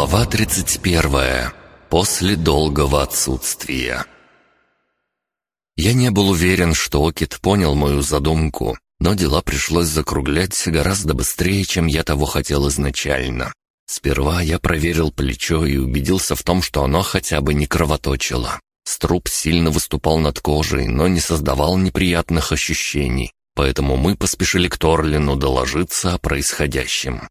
Глава 31. После долгого отсутствия. Я не был уверен, что Окит понял мою задумку, но дела пришлось закруглять гораздо быстрее, чем я того хотел изначально. Сперва я проверил плечо и убедился в том, что оно хотя бы не кровоточило. Струп сильно выступал над кожей, но не создавал неприятных ощущений, поэтому мы поспешили к Торлину доложиться о происходящем.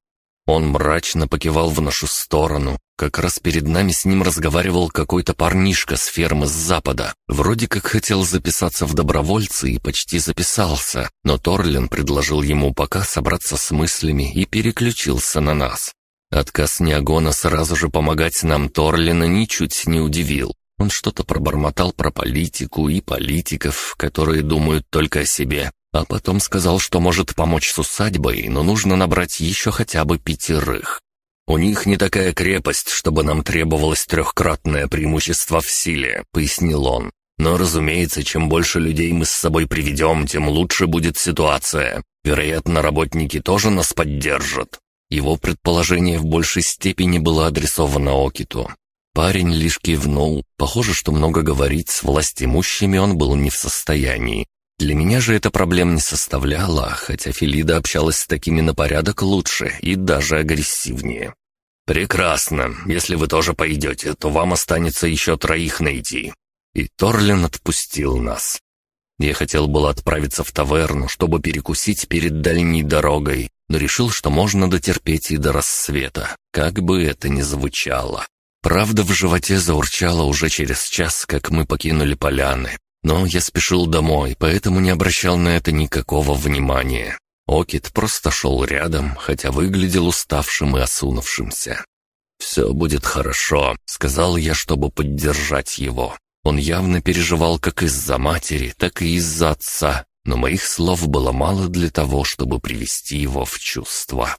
Он мрачно покивал в нашу сторону. Как раз перед нами с ним разговаривал какой-то парнишка с фермы с запада. Вроде как хотел записаться в добровольцы и почти записался, но Торлин предложил ему пока собраться с мыслями и переключился на нас. Отказ Неогона сразу же помогать нам Торлина ничуть не удивил. Он что-то пробормотал про политику и политиков, которые думают только о себе, а потом сказал, что может помочь с усадьбой, но нужно набрать еще хотя бы пятерых. «У них не такая крепость, чтобы нам требовалось трехкратное преимущество в силе», — пояснил он. «Но, разумеется, чем больше людей мы с собой приведем, тем лучше будет ситуация. Вероятно, работники тоже нас поддержат». Его предположение в большей степени было адресовано Окиту. Парень лишь кивнул. Похоже, что много говорить с властимущими он был не в состоянии. Для меня же это проблем не составляло, хотя Филида общалась с такими на порядок лучше и даже агрессивнее. «Прекрасно. Если вы тоже пойдете, то вам останется еще троих найти». И Торлин отпустил нас. Я хотел было отправиться в таверну, чтобы перекусить перед дальней дорогой, но решил, что можно дотерпеть и до рассвета, как бы это ни звучало. Правда, в животе заурчало уже через час, как мы покинули поляны, но я спешил домой, поэтому не обращал на это никакого внимания. Окит просто шел рядом, хотя выглядел уставшим и осунувшимся. «Все будет хорошо», — сказал я, чтобы поддержать его. Он явно переживал как из-за матери, так и из-за отца, но моих слов было мало для того, чтобы привести его в чувство.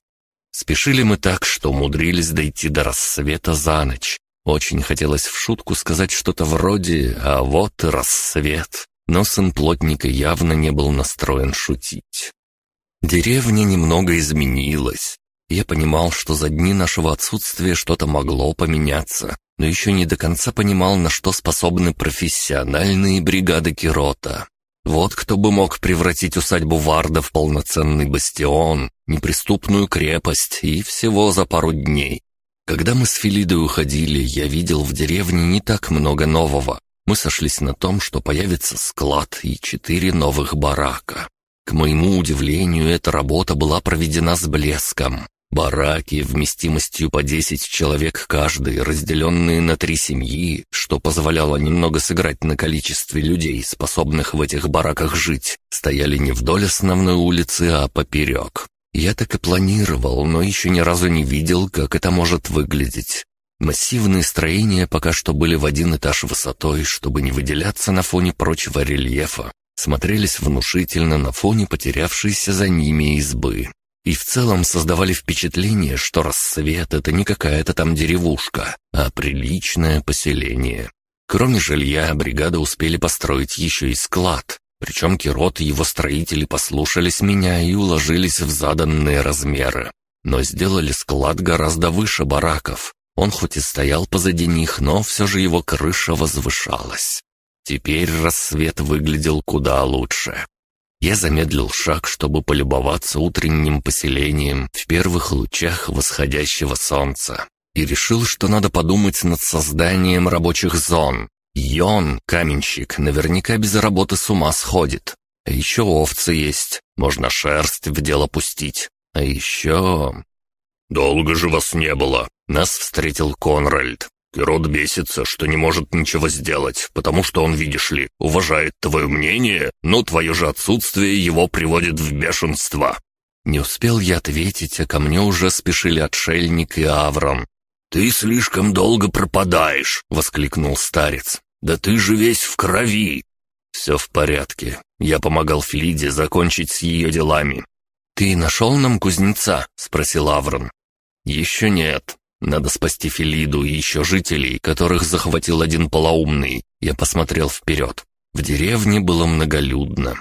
Спешили мы так, что умудрились дойти до рассвета за ночь, очень хотелось в шутку сказать что-то вроде «А вот и рассвет», но сын плотника явно не был настроен шутить. Деревня немного изменилась. Я понимал, что за дни нашего отсутствия что-то могло поменяться, но еще не до конца понимал, на что способны профессиональные бригады Кирота. Вот кто бы мог превратить усадьбу Варда в полноценный бастион, неприступную крепость и всего за пару дней. Когда мы с Филидой уходили, я видел в деревне не так много нового. Мы сошлись на том, что появится склад и четыре новых барака. К моему удивлению, эта работа была проведена с блеском. Бараки вместимостью по 10 человек каждый, разделенные на три семьи, что позволяло немного сыграть на количестве людей, способных в этих бараках жить, стояли не вдоль основной улицы, а поперек. Я так и планировал, но еще ни разу не видел, как это может выглядеть. Массивные строения пока что были в один этаж высотой, чтобы не выделяться на фоне прочего рельефа. Смотрелись внушительно на фоне потерявшейся за ними избы. И в целом создавали впечатление, что рассвет — это не какая-то там деревушка, а приличное поселение. Кроме жилья, бригады успели построить еще и склад, причем Кирот и его строители послушались меня и уложились в заданные размеры. Но сделали склад гораздо выше бараков. Он хоть и стоял позади них, но все же его крыша возвышалась. Теперь рассвет выглядел куда лучше. Я замедлил шаг, чтобы полюбоваться утренним поселением в первых лучах восходящего солнца. И решил, что надо подумать над созданием рабочих зон, Йон, каменщик, наверняка без работы с ума сходит. А еще овцы есть, можно шерсть в дело пустить. А еще... «Долго же вас не было», — нас встретил Конральд. Кирот бесится, что не может ничего сделать, потому что он, видишь ли, уважает твое мнение, но твое же отсутствие его приводит в бешенство». Не успел я ответить, а ко мне уже спешили отшельник и Аврон. «Ты слишком долго пропадаешь!» — воскликнул старец. «Да ты же весь в крови!» «Все в порядке. Я помогал Флиде закончить с ее делами». «Ты нашел нам кузнеца?» — спросил Аврон. «Еще нет. Надо спасти Филиду и еще жителей, которых захватил один полоумный». Я посмотрел вперед. В деревне было многолюдно.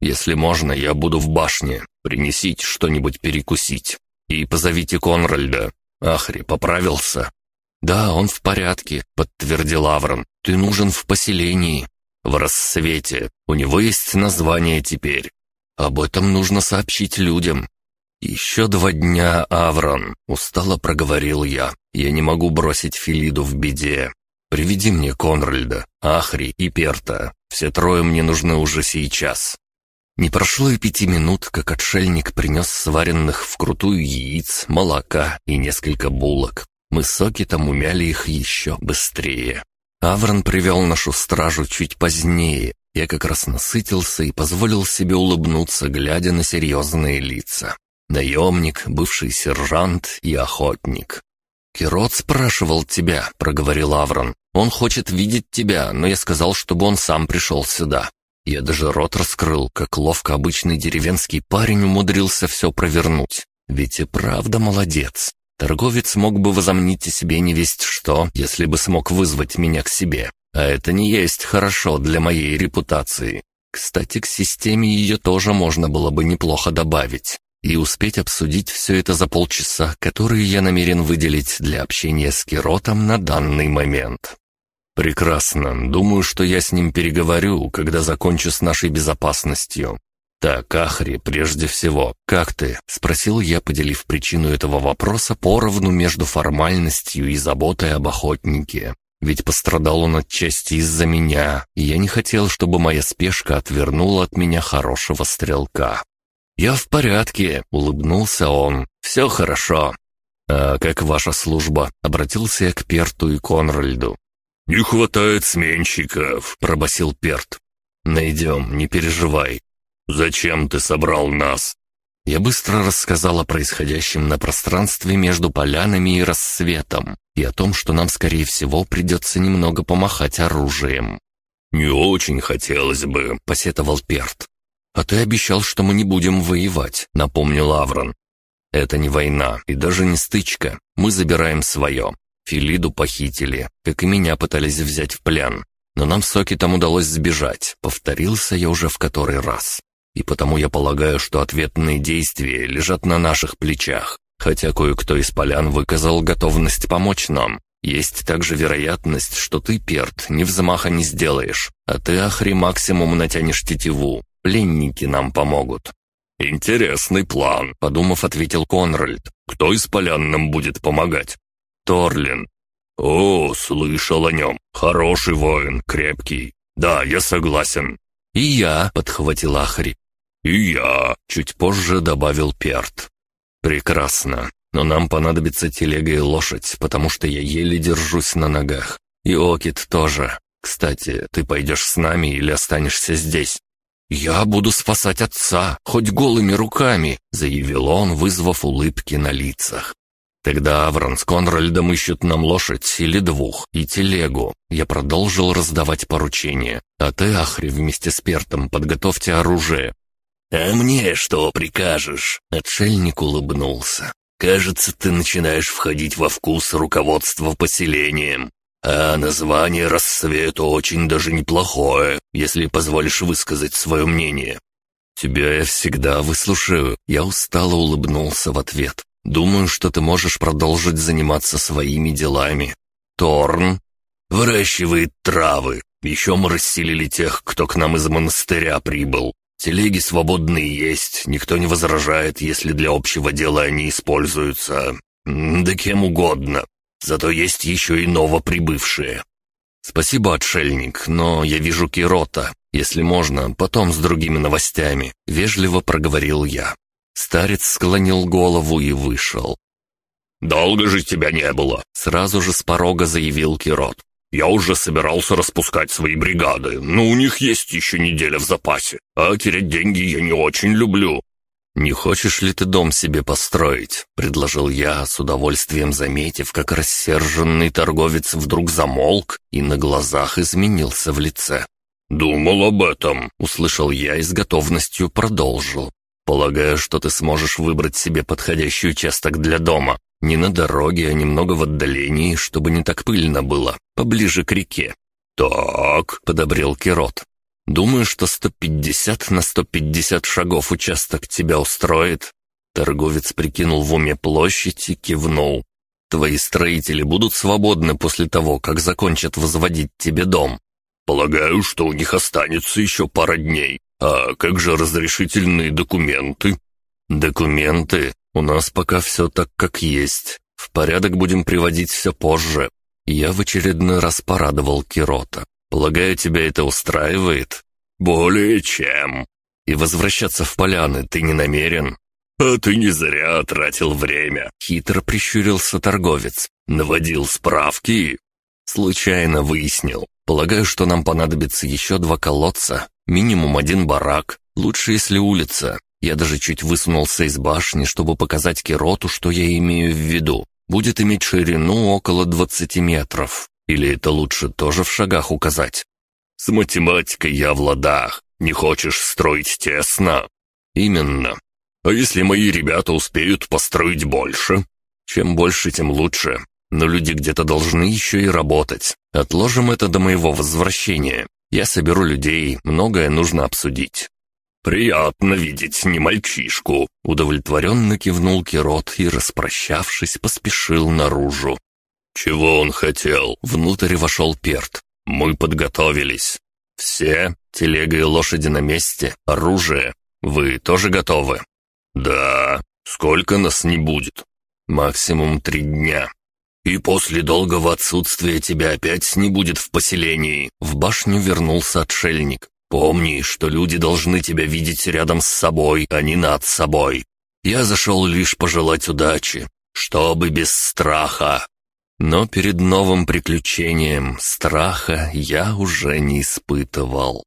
«Если можно, я буду в башне. Принесите что-нибудь перекусить. И позовите Конральда. Ахри поправился. «Да, он в порядке», — подтвердил Аврон. «Ты нужен в поселении». «В рассвете. У него есть название теперь. Об этом нужно сообщить людям». «Еще два дня, Аврон», — устало проговорил я. «Я не могу бросить Филиду в беде. Приведи мне Конральда, Ахри и Перта. Все трое мне нужны уже сейчас». Не прошло и пяти минут, как отшельник принес сваренных вкрутую яиц, молока и несколько булок. Мы с Окитом умяли их еще быстрее. Аврон привел нашу стражу чуть позднее. Я как раз насытился и позволил себе улыбнуться, глядя на серьезные лица. Наемник, бывший сержант и охотник. «Кирот спрашивал тебя», — проговорил Аврон. «Он хочет видеть тебя, но я сказал, чтобы он сам пришел сюда. Я даже рот раскрыл, как ловко обычный деревенский парень умудрился все провернуть. Ведь и правда молодец. Торговец мог бы возомнить о себе невесть что, если бы смог вызвать меня к себе. А это не есть хорошо для моей репутации. Кстати, к системе ее тоже можно было бы неплохо добавить и успеть обсудить все это за полчаса, которые я намерен выделить для общения с Киротом на данный момент. «Прекрасно. Думаю, что я с ним переговорю, когда закончу с нашей безопасностью. Так, Ахри, прежде всего, как ты?» — спросил я, поделив причину этого вопроса поровну между формальностью и заботой об охотнике. Ведь пострадал он отчасти из-за меня, и я не хотел, чтобы моя спешка отвернула от меня хорошего стрелка. «Я в порядке», — улыбнулся он. «Все хорошо». «А как ваша служба?» — обратился я к Перту и Конральду. «Не хватает сменщиков», — пробасил Перт. «Найдем, не переживай. Зачем ты собрал нас?» Я быстро рассказал о происходящем на пространстве между полянами и рассветом, и о том, что нам, скорее всего, придется немного помахать оружием. «Не очень хотелось бы», — посетовал Перт. «А ты обещал, что мы не будем воевать», — напомнил Аврон. «Это не война и даже не стычка. Мы забираем свое. Филиду похитили, как и меня пытались взять в плен. Но нам с Окитом удалось сбежать, повторился я уже в который раз. И потому я полагаю, что ответные действия лежат на наших плечах, хотя кое-кто из полян выказал готовность помочь нам. Есть также вероятность, что ты, Перт, ни взмаха не сделаешь, а ты, Ахри, максимум натянешь тетиву. Пленники нам помогут». «Интересный план», — подумав, ответил Конральд. «Кто из полян нам будет помогать?» Торлин. О, слышал о нем. Хороший воин, крепкий. Да, я согласен. И я, подхватил Ахри. И я, чуть позже добавил Перт. Прекрасно. Но нам понадобится телега и лошадь, потому что я еле держусь на ногах. И Окит тоже. Кстати, ты пойдешь с нами или останешься здесь?» «Я буду спасать отца, хоть голыми руками», — заявил он, вызвав улыбки на лицах. Тогда Аврон с Конральдом ищут нам лошадь или двух и телегу. Я продолжил раздавать поручения. А ты, Ахри, вместе с Пертом подготовьте оружие. «А мне что прикажешь?» Отшельник улыбнулся. «Кажется, ты начинаешь входить во вкус руководства поселением. А название «Рассвет» очень даже неплохое, если позволишь высказать свое мнение». «Тебя я всегда выслушаю», — я устало улыбнулся в ответ. Думаю, что ты можешь продолжить заниматься своими делами. Торн выращивает травы. Еще мы расселили тех, кто к нам из монастыря прибыл. Телеги свободные есть, никто не возражает, если для общего дела они используются. Да кем угодно. Зато есть еще и новоприбывшие. Спасибо, отшельник, но я вижу Кирота. Если можно, потом с другими новостями. Вежливо проговорил я. Старец склонил голову и вышел. «Долго же тебя не было!» — сразу же с порога заявил Кирот. «Я уже собирался распускать свои бригады, но у них есть еще неделя в запасе, а терять деньги я не очень люблю». «Не хочешь ли ты дом себе построить?» — предложил я, с удовольствием заметив, как рассерженный торговец вдруг замолк и на глазах изменился в лице. «Думал об этом», — услышал я и с готовностью продолжил. Полагаю, что ты сможешь выбрать себе подходящий участок для дома. Не на дороге, а немного в отдалении, чтобы не так пыльно было, поближе к реке». «Так», — подобрел Кирот. «Думаю, что 150 на 150 шагов участок тебя устроит?» Торговец прикинул в уме площадь и кивнул. Твои строители будут свободны после того, как закончат возводить тебе дом. Полагаю, что у них останется еще пара дней. А как же разрешительные документы? Документы? У нас пока все так, как есть. В порядок будем приводить все позже. Я в очередной раз порадовал Кирота. Полагаю, тебя это устраивает? Более чем. И возвращаться в поляны ты не намерен? А ты не зря тратил время. Хитро прищурился торговец. Наводил справки. Случайно выяснил. Полагаю, что нам понадобится еще два колодца, минимум один барак, лучше если улица. Я даже чуть высунулся из башни, чтобы показать Кироту, что я имею в виду. Будет иметь ширину около 20 метров. Или это лучше тоже в шагах указать? С математикой я в ладах. Не хочешь строить тесно? Именно. А если мои ребята успеют построить больше? Чем больше, тем лучше. Но люди где-то должны еще и работать. Отложим это до моего возвращения. Я соберу людей, многое нужно обсудить». «Приятно видеть не мальчишку», — удовлетворенно кивнул Кирот и, распрощавшись, поспешил наружу. «Чего он хотел?» — внутрь вошел Перт. «Мы подготовились. Все, телега и лошади на месте, оружие. Вы тоже готовы?» «Да. Сколько нас не будет?» «Максимум три дня. «И после долгого отсутствия тебя опять не будет в поселении». В башню вернулся отшельник. «Помни, что люди должны тебя видеть рядом с собой, а не над собой. Я зашел лишь пожелать удачи, чтобы без страха». Но перед новым приключением страха я уже не испытывал.